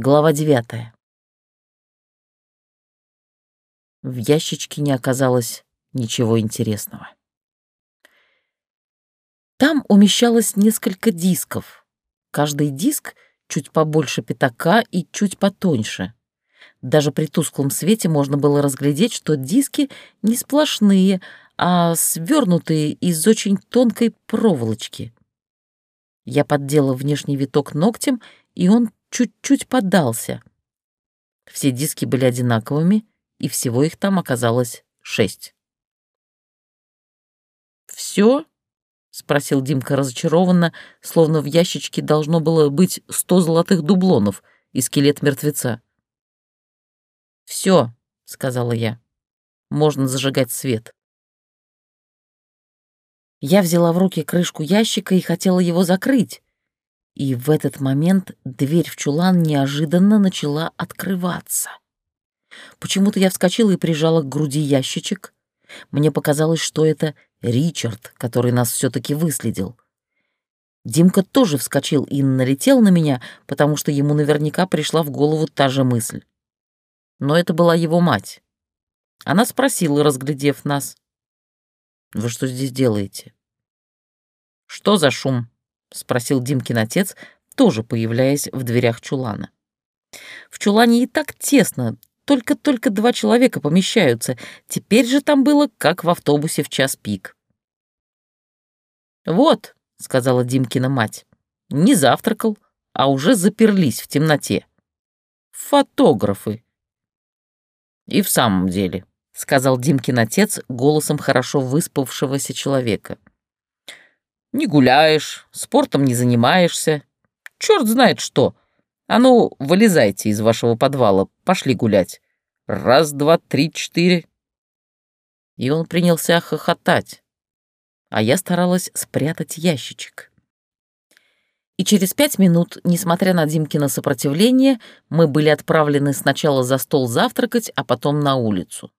Глава девятая. В ящичке не оказалось ничего интересного. Там умещалось несколько дисков. Каждый диск чуть побольше пятака и чуть потоньше. Даже при тусклом свете можно было разглядеть, что диски не сплошные, а свернутые из очень тонкой проволочки. Я поддела внешний виток ногтем, и он чуть-чуть поддался. Все диски были одинаковыми, и всего их там оказалось шесть. «Все?» — спросил Димка разочарованно, словно в ящичке должно было быть сто золотых дублонов и скелет мертвеца. «Все», — сказала я, — «можно зажигать свет». Я взяла в руки крышку ящика и хотела его закрыть. И в этот момент дверь в чулан неожиданно начала открываться. Почему-то я вскочила и прижала к груди ящичек. Мне показалось, что это Ричард, который нас все таки выследил. Димка тоже вскочил и налетел на меня, потому что ему наверняка пришла в голову та же мысль. Но это была его мать. Она спросила, разглядев нас. «Вы что здесь делаете?» «Что за шум?» — спросил Димкин отец, тоже появляясь в дверях чулана. В чулане и так тесно, только-только два человека помещаются. Теперь же там было, как в автобусе в час пик. «Вот», — сказала Димкина мать, — «не завтракал, а уже заперлись в темноте. Фотографы». «И в самом деле», — сказал Димкин отец голосом хорошо выспавшегося человека. «Не гуляешь, спортом не занимаешься. Черт знает что. А ну, вылезайте из вашего подвала, пошли гулять. Раз, два, три, четыре. И он принялся хохотать, а я старалась спрятать ящичек. И через пять минут, несмотря на Димкино сопротивление, мы были отправлены сначала за стол завтракать, а потом на улицу.